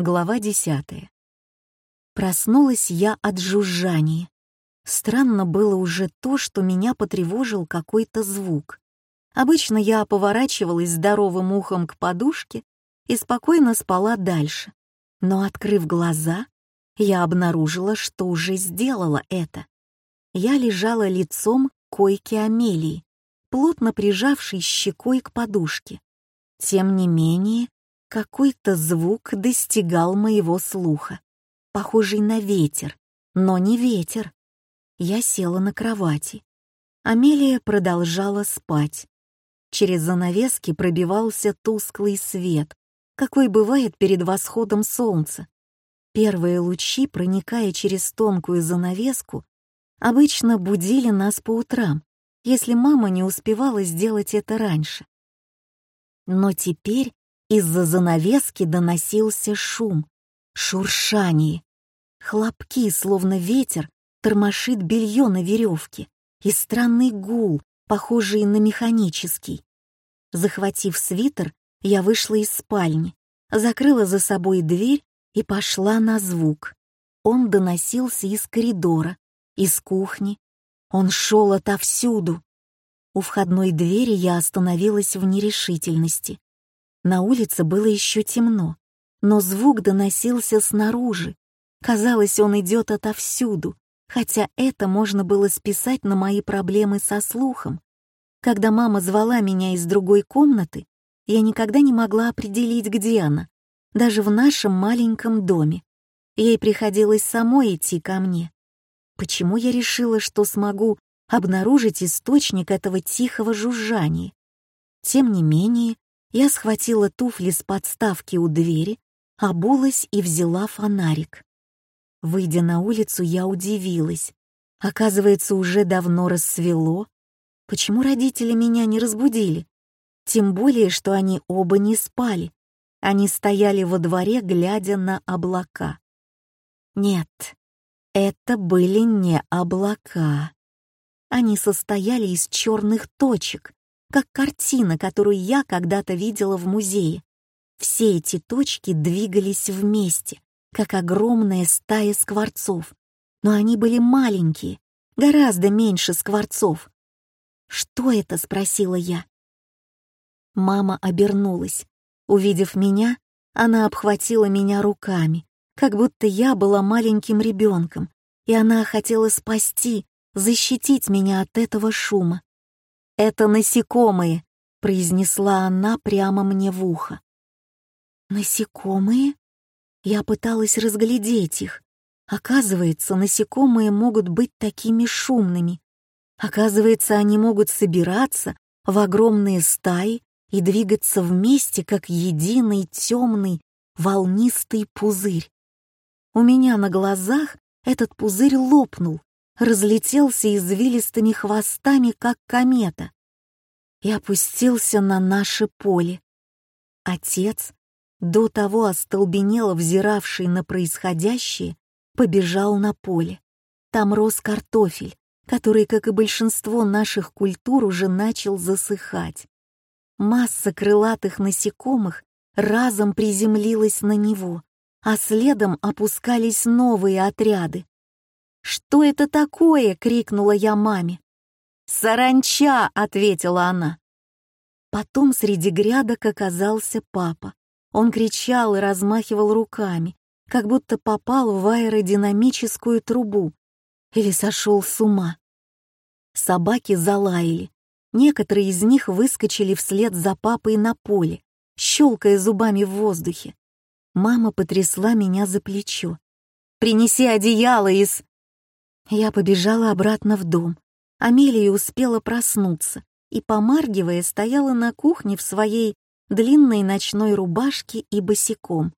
Глава десятая. Проснулась я от жужжания. Странно было уже то, что меня потревожил какой-то звук. Обычно я поворачивалась здоровым ухом к подушке и спокойно спала дальше. Но, открыв глаза, я обнаружила, что уже сделала это. Я лежала лицом к койке Амелии, плотно прижавшей щекой к подушке. Тем не менее, какой-то звук достигал моего слуха, похожий на ветер, но не ветер. Я села на кровати. Амелия продолжала спать. Через занавески пробивался тусклый свет, какой бывает перед восходом солнца. Первые лучи, проникая через тонкую занавеску, обычно будили нас по утрам, если мама не успевала сделать это раньше. Но теперь из-за занавески доносился шум, шуршание. Хлопки, словно ветер, тормошит белье на веревке, и странный гул, похожий на механический. Захватив свитер, я вышла из спальни, закрыла за собой дверь и пошла на звук. Он доносился из коридора, из кухни. Он шел отовсюду. У входной двери я остановилась в нерешительности. На улице было еще темно, но звук доносился снаружи. Казалось, он идет отовсюду, хотя это можно было списать на мои проблемы со слухом. Когда мама звала меня из другой комнаты, я никогда не могла определить, где она, даже в нашем маленьком доме. Ей приходилось самой идти ко мне. Почему я решила, что смогу обнаружить источник этого тихого жужжания? Тем не менее, я схватила туфли с подставки у двери, обулась и взяла фонарик. Выйдя на улицу, я удивилась. Оказывается, уже давно рассвело. Почему родители меня не разбудили? Тем более, что они оба не спали. Они стояли во дворе, глядя на облака. Нет, это были не облака. Они состояли из черных точек, как картина, которую я когда-то видела в музее. Все эти точки двигались вместе, как огромная стая скворцов, но они были маленькие, гораздо меньше скворцов. «Что это?» — спросила я. Мама обернулась. Увидев меня, она обхватила меня руками, как будто я была маленьким ребенком, и она хотела спасти, защитить меня от этого шума. «Это насекомые», — произнесла она прямо мне в ухо. «Насекомые?» Я пыталась разглядеть их. Оказывается, насекомые могут быть такими шумными. Оказывается, они могут собираться в огромные стаи и двигаться вместе, как единый темный волнистый пузырь. У меня на глазах этот пузырь лопнул, разлетелся извилистыми хвостами, как комета, и опустился на наше поле. Отец, до того остолбенело взиравший на происходящее, побежал на поле. Там рос картофель, который, как и большинство наших культур, уже начал засыхать. Масса крылатых насекомых разом приземлилась на него, а следом опускались новые отряды. «Что это такое?» — крикнула я маме. «Саранча!» — ответила она. Потом среди грядок оказался папа. Он кричал и размахивал руками, как будто попал в аэродинамическую трубу или сошел с ума. Собаки залаяли. Некоторые из них выскочили вслед за папой на поле, щелкая зубами в воздухе. Мама потрясла меня за плечо. «Принеси одеяло из...» Я побежала обратно в дом. Амелия успела проснуться и, помаргивая, стояла на кухне в своей длинной ночной рубашке и босиком.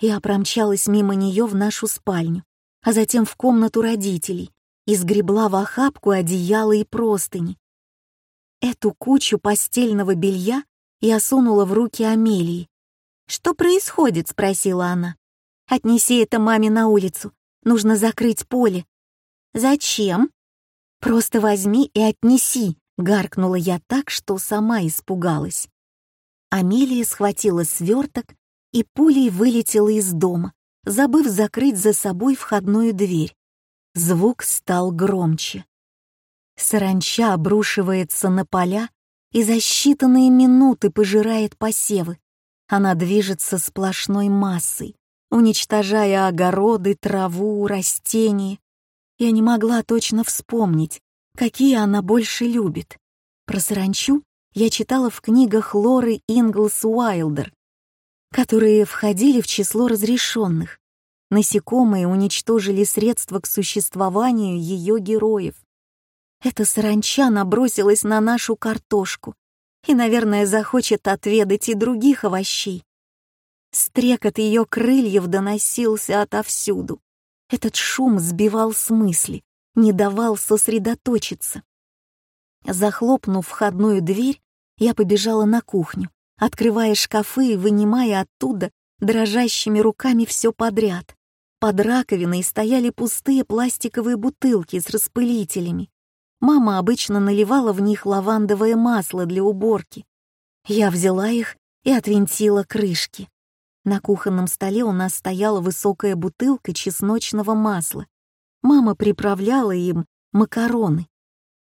Я промчалась мимо нее в нашу спальню, а затем в комнату родителей и сгребла в охапку одеяло и простыни. Эту кучу постельного белья я сунула в руки Амелии. «Что происходит?» — спросила она. «Отнеси это маме на улицу. Нужно закрыть поле. «Зачем?» «Просто возьми и отнеси», — гаркнула я так, что сама испугалась. Амелия схватила сверток и пулей вылетела из дома, забыв закрыть за собой входную дверь. Звук стал громче. Саранча обрушивается на поля и за считанные минуты пожирает посевы. Она движется сплошной массой, уничтожая огороды, траву, растения. Я не могла точно вспомнить, какие она больше любит. Про саранчу я читала в книгах Лоры Инглс Уайлдер, которые входили в число разрешенных. Насекомые уничтожили средства к существованию ее героев. Эта саранча набросилась на нашу картошку и, наверное, захочет отведать и других овощей. Стрекот ее крыльев доносился отовсюду. Этот шум сбивал с мысли, не давал сосредоточиться. Захлопнув входную дверь, я побежала на кухню, открывая шкафы и вынимая оттуда дрожащими руками все подряд. Под раковиной стояли пустые пластиковые бутылки с распылителями. Мама обычно наливала в них лавандовое масло для уборки. Я взяла их и отвинтила крышки. На кухонном столе у нас стояла высокая бутылка чесночного масла. Мама приправляла им макароны.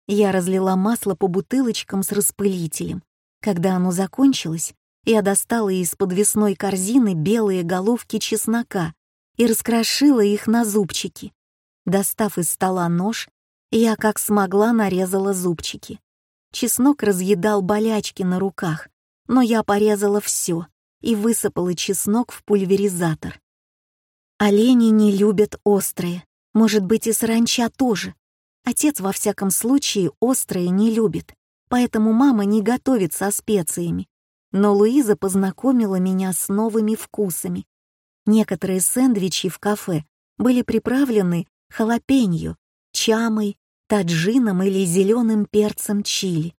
Я разлила масло по бутылочкам с распылителем. Когда оно закончилось, я достала из подвесной корзины белые головки чеснока и раскрошила их на зубчики. Достав из стола нож, я как смогла нарезала зубчики. Чеснок разъедал болячки на руках, но я порезала все и высыпала чеснок в пульверизатор. Олени не любят острые, может быть и саранча тоже. Отец во всяком случае острые не любит, поэтому мама не готовит со специями. Но Луиза познакомила меня с новыми вкусами. Некоторые сэндвичи в кафе были приправлены халапеньо, чамой, таджином или зеленым перцем чили.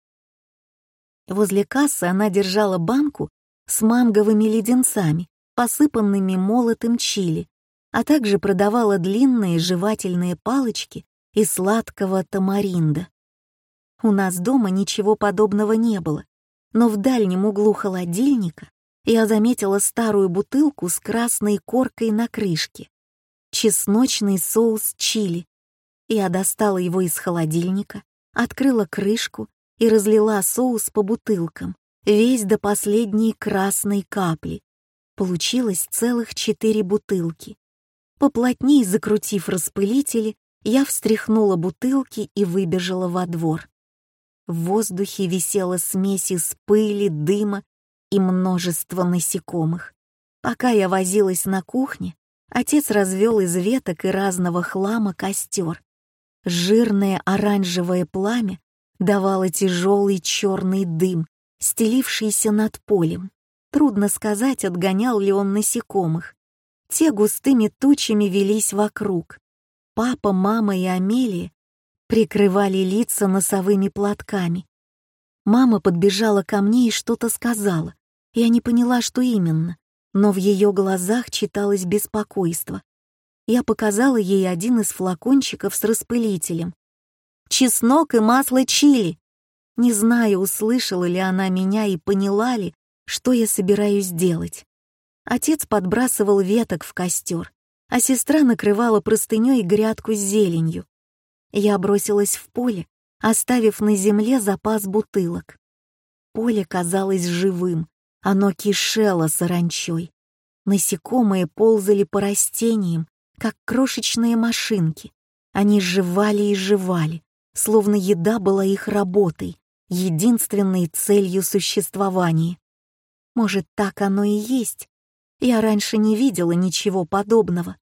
Возле кассы она держала банку с манговыми леденцами, посыпанными молотым чили, а также продавала длинные жевательные палочки из сладкого тамаринда. У нас дома ничего подобного не было, но в дальнем углу холодильника я заметила старую бутылку с красной коркой на крышке. Чесночный соус чили, я достала его из холодильника, открыла крышку и разлила соус по бутылкам, весь до последней красной капли. Получилось целых четыре бутылки. Поплотнее закрутив распылители, я встряхнула бутылки и выбежала во двор. В воздухе висела смесь из пыли, дыма и множества насекомых. Пока я возилась на кухне, отец развел из веток и разного хлама костер. Жирное оранжевое пламя давало тяжелый черный дым, стелившийся над полем. Трудно сказать, отгонял ли он насекомых. Те густыми тучами велись вокруг. Папа, мама и Амелия прикрывали лица носовыми платками. Мама подбежала ко мне и что-то сказала. Я не поняла, что именно, но в ее глазах читалось беспокойство я показала ей один из флакончиков с распылителем. «Чеснок и масло чили!» Не знаю, услышала ли она меня и поняла ли, что я собираюсь делать. Отец подбрасывал веток в костер, а сестра накрывала простыней грядку с зеленью. Я бросилась в поле, оставив на земле запас бутылок. Поле казалось живым, оно кишело саранчой. Насекомые ползали по растениям, как крошечные машинки. Они жевали и жевали, словно еда была их работой, единственной целью существования. Может, так оно и есть? Я раньше не видела ничего подобного.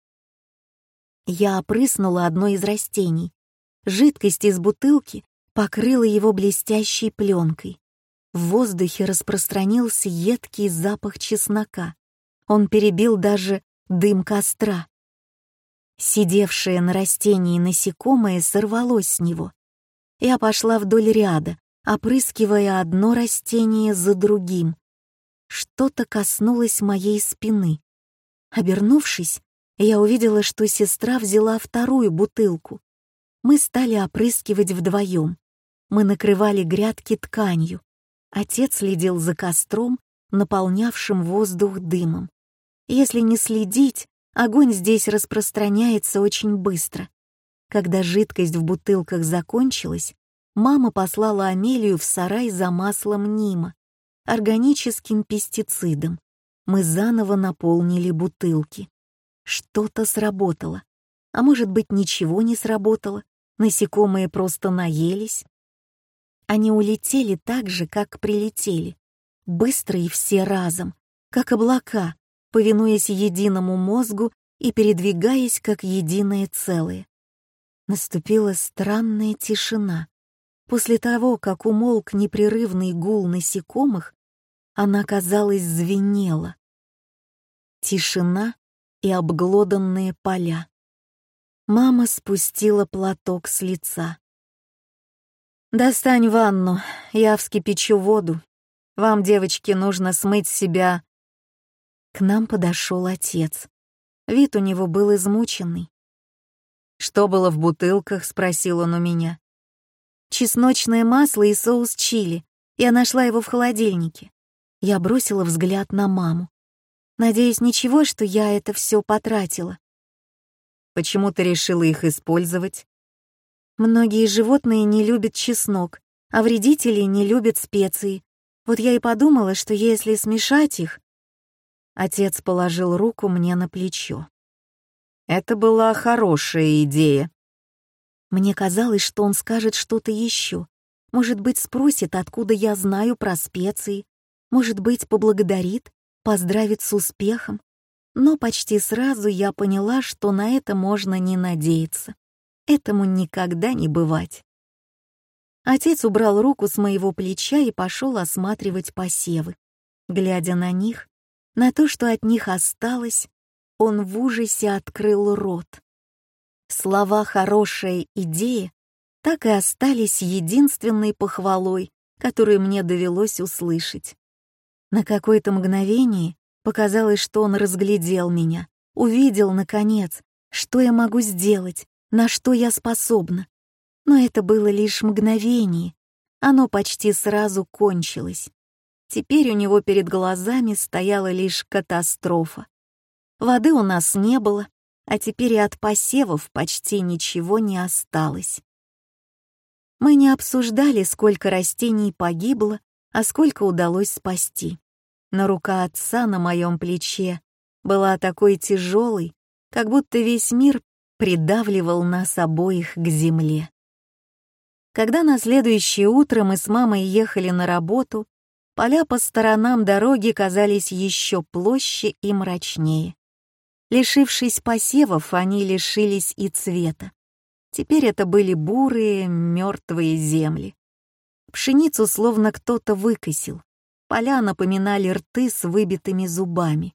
Я опрыснула одно из растений. Жидкость из бутылки покрыла его блестящей пленкой. В воздухе распространился едкий запах чеснока. Он перебил даже дым костра. Сидевшее на растении насекомое сорвалось с него. Я пошла вдоль ряда, опрыскивая одно растение за другим. Что-то коснулось моей спины. Обернувшись, я увидела, что сестра взяла вторую бутылку. Мы стали опрыскивать вдвоем. Мы накрывали грядки тканью. Отец следил за костром, наполнявшим воздух дымом. Если не следить, огонь здесь распространяется очень быстро. Когда жидкость в бутылках закончилась, мама послала Амелию в сарай за маслом Нима, органическим пестицидом. Мы заново наполнили бутылки. Что-то сработало. А может быть, ничего не сработало? Насекомые просто наелись? Они улетели так же, как прилетели. Быстро и все разом, как облака, повинуясь единому мозгу и передвигаясь как единое целое. Наступила странная тишина. После того, как умолк непрерывный гул насекомых, она, казалось, звенела. Тишина и обглоданные поля. Мама спустила платок с лица. «Достань ванну, я вскипячу воду. Вам, девочки, нужно смыть себя...» К нам подошел отец. Вид у него был измученный. «Что было в бутылках?» — спросил он у меня. «Чесночное масло и соус чили. Я нашла его в холодильнике». Я бросила взгляд на маму. Надеюсь, ничего, что я это все потратила. «Почему ты решила их использовать?» «Многие животные не любят чеснок, а вредители не любят специи. Вот я и подумала, что если смешать их...» Отец положил руку мне на плечо. Это была хорошая идея. Мне казалось, что он скажет что-то еще. Может быть, спросит, откуда я знаю про специи. Может быть, поблагодарит, поздравит с успехом. Но почти сразу я поняла, что на это можно не надеяться. Этому никогда не бывать. Отец убрал руку с моего плеча и пошел осматривать посевы. Глядя на них, на то, что от них осталось, он в ужасе открыл рот. Слова «хорошая идея» так и остались единственной похвалой, которую мне довелось услышать. На какое-то мгновение показалось, что он разглядел меня, увидел, наконец, что я могу сделать, на что я способна. Но это было лишь мгновение, оно почти сразу кончилось. Теперь у него перед глазами стояла лишь катастрофа. Воды у нас не было, а теперь и от посевов почти ничего не осталось. Мы не обсуждали, сколько растений погибло, а сколько удалось спасти. Но рука отца на моем плече была такой тяжелой, как будто весь мир придавливал нас обоих к земле. Когда на следующее утро мы с мамой ехали на работу, поля по сторонам дороги казались еще площе и мрачнее. Лишившись посевов, они лишились и цвета. Теперь это были бурые, мертвые земли. Пшеницу словно кто-то выкосил. Поля напоминали рты с выбитыми зубами.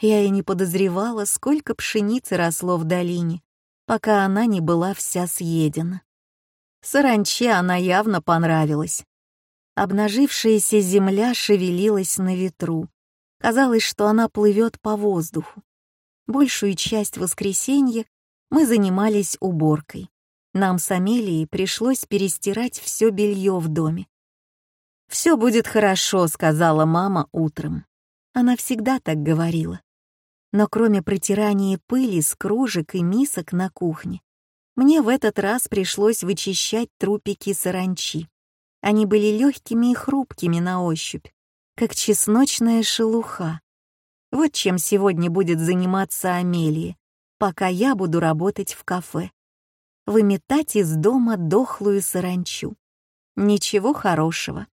Я и не подозревала, сколько пшеницы росло в долине, пока она не была вся съедена. Саранче она явно понравилась. Обнажившаяся земля шевелилась на ветру. Казалось, что она плывет по воздуху. Большую часть воскресенья мы занимались уборкой. Нам с Амелией пришлось перестирать все белье в доме. «Все будет хорошо», — сказала мама утром. Она всегда так говорила. Но кроме протирания пыли с кружек и мисок на кухне, мне в этот раз пришлось вычищать трупики саранчи. Они были легкими и хрупкими на ощупь, как чесночная шелуха. Вот чем сегодня будет заниматься Амелия, пока я буду работать в кафе. Выметать из дома дохлую саранчу. Ничего хорошего.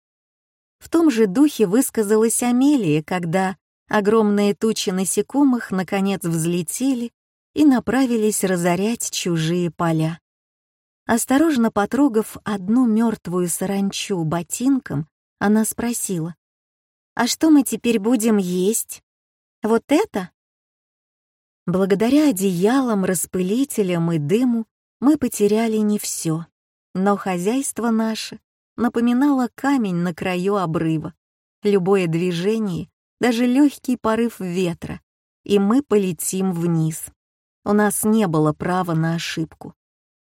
В том же духе высказалась Амелия, когда огромные тучи насекомых наконец взлетели и направились разорять чужие поля. Осторожно потрогав одну мертвую саранчу ботинком, она спросила, «А что мы теперь будем есть?» Вот это? Благодаря одеялам, распылителям и дыму мы потеряли не все, но хозяйство наше напоминало камень на краю обрыва. Любое движение, даже легкий порыв ветра, и мы полетим вниз. У нас не было права на ошибку.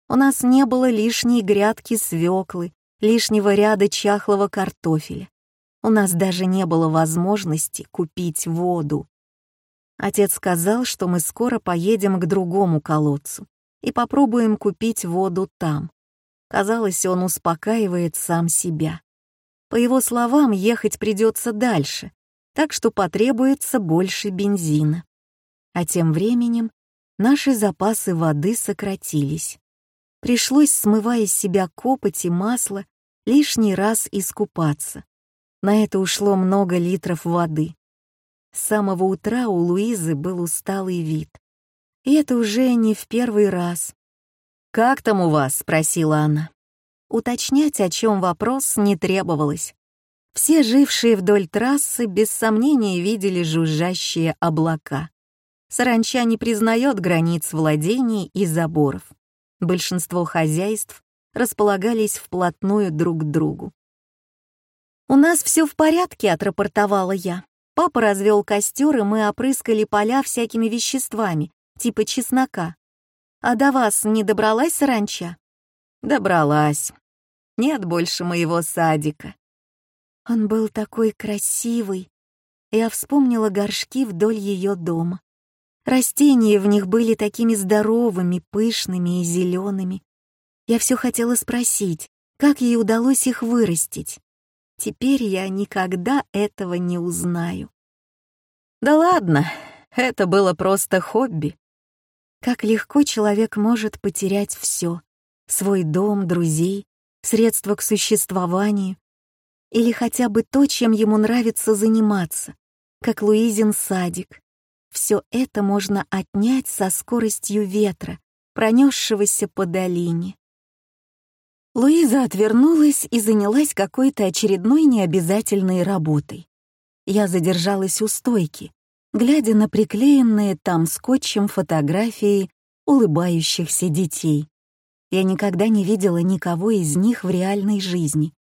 У нас не было лишней грядки свеклы, лишнего ряда чахлого картофеля. У нас даже не было возможности купить воду. Отец сказал, что мы скоро поедем к другому колодцу и попробуем купить воду там. Казалось, он успокаивает сам себя. По его словам, ехать придется дальше, так что потребуется больше бензина. А тем временем наши запасы воды сократились. Пришлось, смывая с себя копоть и масло, лишний раз искупаться. На это ушло много литров воды. С самого утра у Луизы был усталый вид. И это уже не в первый раз. «Как там у вас?» — спросила она. Уточнять, о чем вопрос, не требовалось. Все жившие вдоль трассы без сомнения видели жужжащие облака. Саранча не признает границ владений и заборов. Большинство хозяйств располагались вплотную друг к другу. «У нас все в порядке», — отрапортовала я. Папа развел костер, и мы опрыскали поля всякими веществами, типа чеснока. А до вас не добралась саранча? Добралась. Нет больше моего садика. Он был такой красивый. Я вспомнила горшки вдоль ее дома. Растения в них были такими здоровыми, пышными и зелеными. Я все хотела спросить, как ей удалось их вырастить. Теперь я никогда этого не узнаю. Да ладно, это было просто хобби. Как легко человек может потерять все: свой дом, друзей, средства к существованию, или хотя бы то, чем ему нравится заниматься, как Луизин садик. Все это можно отнять со скоростью ветра, пронесшегося по долине. Луиза отвернулась и занялась какой-то очередной необязательной работой. Я задержалась у стойки, глядя на приклеенные там скотчем фотографии улыбающихся детей. Я никогда не видела никого из них в реальной жизни.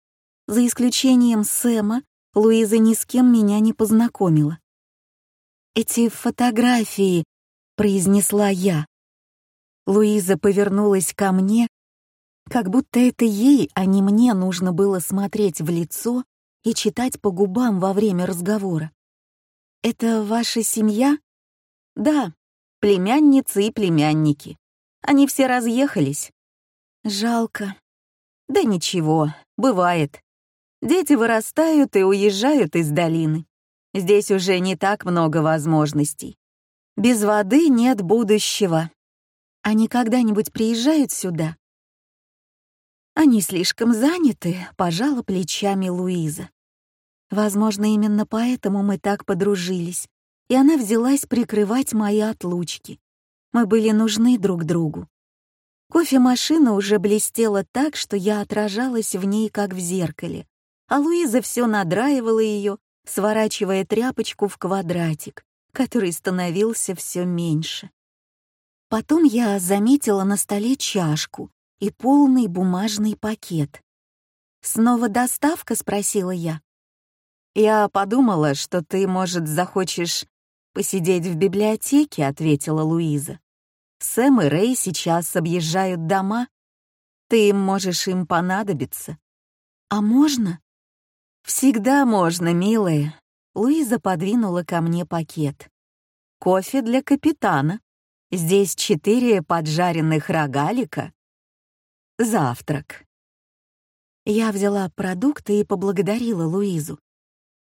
За исключением Сэма, Луиза ни с кем меня не познакомила. «Эти фотографии», — произнесла я. Луиза повернулась ко мне, как будто это ей, а не мне нужно было смотреть в лицо и читать по губам во время разговора. «Это ваша семья?» «Да, племянницы и племянники. Они все разъехались». «Жалко». «Да ничего, бывает. Дети вырастают и уезжают из долины. Здесь уже не так много возможностей. Без воды нет будущего. Они когда-нибудь приезжают сюда? Они слишком заняты, пожала плечами Луиза. Возможно, именно поэтому мы так подружились, и она взялась прикрывать мои отлучки. Мы были нужны друг другу. Кофемашина уже блестела так, что я отражалась в ней, как в зеркале, а Луиза все надраивала ее, сворачивая тряпочку в квадратик, который становился все меньше. Потом я заметила на столе чашку и полный бумажный пакет. «Снова доставка?» — спросила я. «Я подумала, что ты, может, захочешь посидеть в библиотеке», — ответила Луиза. «Сэм и Рэй сейчас объезжают дома. Ты можешь им понадобиться». «А можно?» «Всегда можно, милая». Луиза подвинула ко мне пакет. «Кофе для капитана. Здесь четыре поджаренных рогалика. Завтрак». Я взяла продукты и поблагодарила Луизу.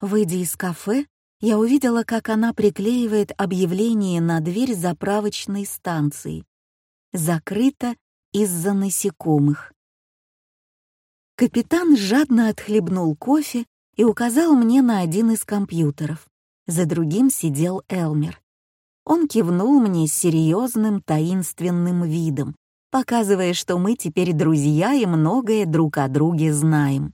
Выйдя из кафе, я увидела, как она приклеивает объявление на дверь заправочной станции. Закрыто из-за насекомых. Капитан жадно отхлебнул кофе и указал мне на один из компьютеров. За другим сидел Элмер. Он кивнул мне серьезным таинственным видом, показывая, что мы теперь друзья и многое друг о друге знаем.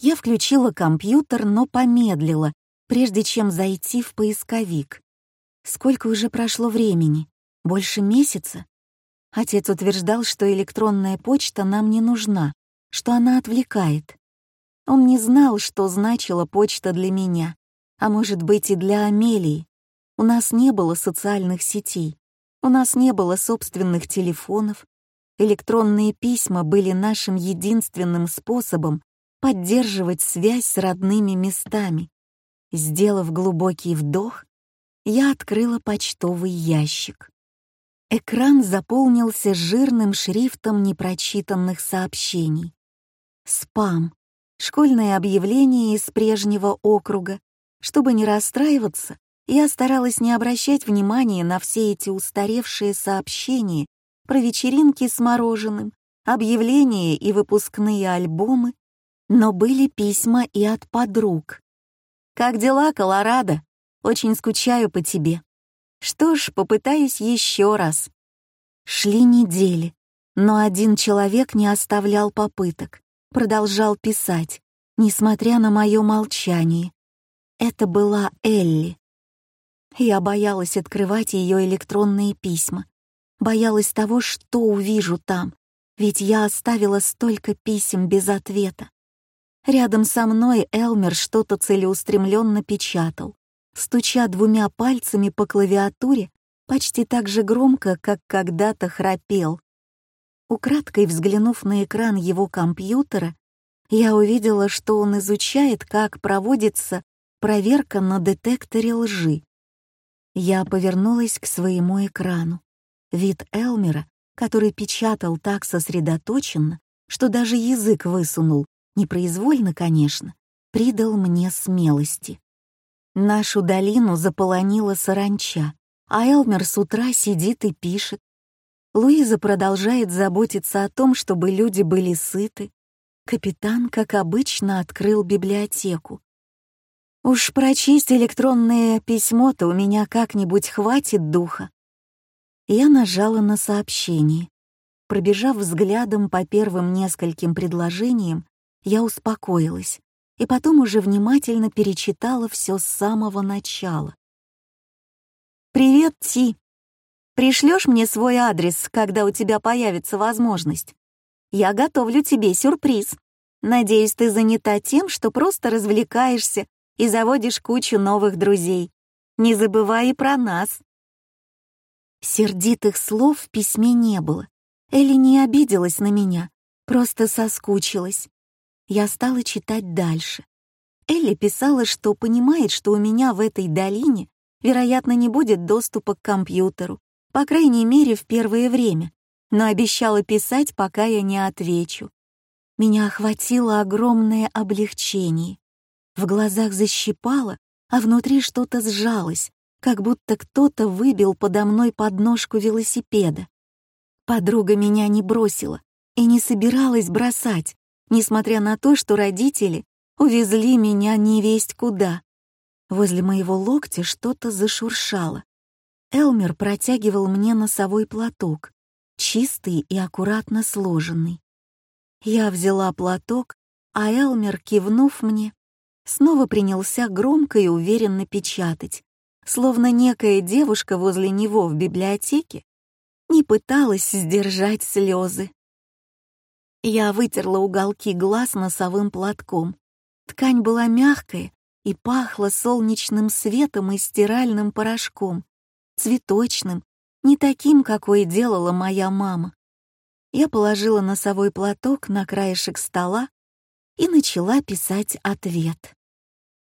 Я включила компьютер, но помедлила, прежде чем зайти в поисковик. Сколько уже прошло времени? Больше месяца? Отец утверждал, что электронная почта нам не нужна, что она отвлекает. Он не знал, что значила почта для меня, а может быть и для Амелии. У нас не было социальных сетей, у нас не было собственных телефонов. Электронные письма были нашим единственным способом поддерживать связь с родными местами. Сделав глубокий вдох, Я открыла почтовый ящик. Экран заполнился жирным шрифтом непрочитанных сообщений. Спам. Школьное объявление из прежнего округа. Чтобы не расстраиваться, я старалась не обращать внимания на все эти устаревшие сообщения про вечеринки с мороженым, объявления и выпускные альбомы, но были письма и от подруг. «Как дела, Колорадо? Очень скучаю по тебе. Что ж, попытаюсь еще раз». Шли недели, но один человек не оставлял попыток, продолжал писать, несмотря на мое молчание. Это была Элли. Я боялась открывать ее электронные письма, боялась того, что увижу там, ведь я оставила столько писем без ответа. Рядом со мной Элмер что-то целеустремленно печатал, стуча двумя пальцами по клавиатуре почти так же громко, как когда-то храпел. Украдкой взглянув на экран его компьютера, я увидела, что он изучает, как проводится проверка на детекторе лжи. Я повернулась к своему экрану. Вид Элмера, который печатал так сосредоточенно, что даже язык высунул, непроизвольно, конечно, придал мне смелости. Нашу долину заполонила саранча, а Элмер с утра сидит и пишет. Луиза продолжает заботиться о том, чтобы люди были сыты. Капитан, как обычно, открыл библиотеку. Уж прочесть электронное письмо-то у меня как-нибудь хватит духа. Я нажала на сообщение. Пробежав взглядом по первым нескольким предложениям, я успокоилась и потом уже внимательно перечитала все с самого начала. «Привет, Ти. Пришлешь мне свой адрес, когда у тебя появится возможность? Я готовлю тебе сюрприз. Надеюсь, ты занята тем, что просто развлекаешься и заводишь кучу новых друзей. Не забывай и про нас. Сердитых слов в письме не было. Элли не обиделась на меня, просто соскучилась. Я стала читать дальше. Элли писала, что понимает, что у меня в этой долине, вероятно, не будет доступа к компьютеру, по крайней мере, в первое время, но обещала писать, пока я не отвечу. Меня охватило огромное облегчение. В глазах защипало, а внутри что-то сжалось, как будто кто-то выбил подо мной подножку велосипеда. Подруга меня не бросила и не собиралась бросать, несмотря на то, что родители увезли меня невесть куда. Возле моего локтя что-то зашуршало. Элмер протягивал мне носовой платок, чистый и аккуратно сложенный. Я взяла платок, а Элмер, кивнув мне, снова принялся громко и уверенно печатать, словно некая девушка возле него в библиотеке не пыталась сдержать слезы. Я вытерла уголки глаз носовым платком. Ткань была мягкая и пахла солнечным светом и стиральным порошком, цветочным, не таким, какой делала моя мама. Я положила носовой платок на краешек стола и начала писать ответ.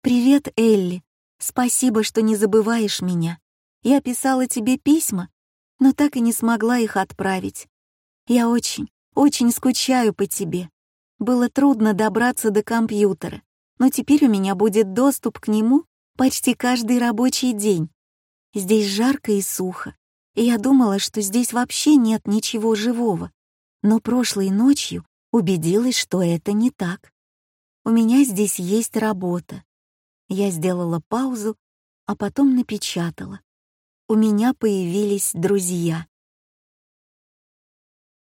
«Привет, Элли. Спасибо, что не забываешь меня. Я писала тебе письма, но так и не смогла их отправить. Я очень, очень скучаю по тебе. Было трудно добраться до компьютера, но теперь у меня будет доступ к нему почти каждый рабочий день. Здесь жарко и сухо, и я думала, что здесь вообще нет ничего живого. Но прошлой ночью убедилась, что это не так. У меня здесь есть работа, я сделала паузу, а потом напечатала. У меня появились друзья.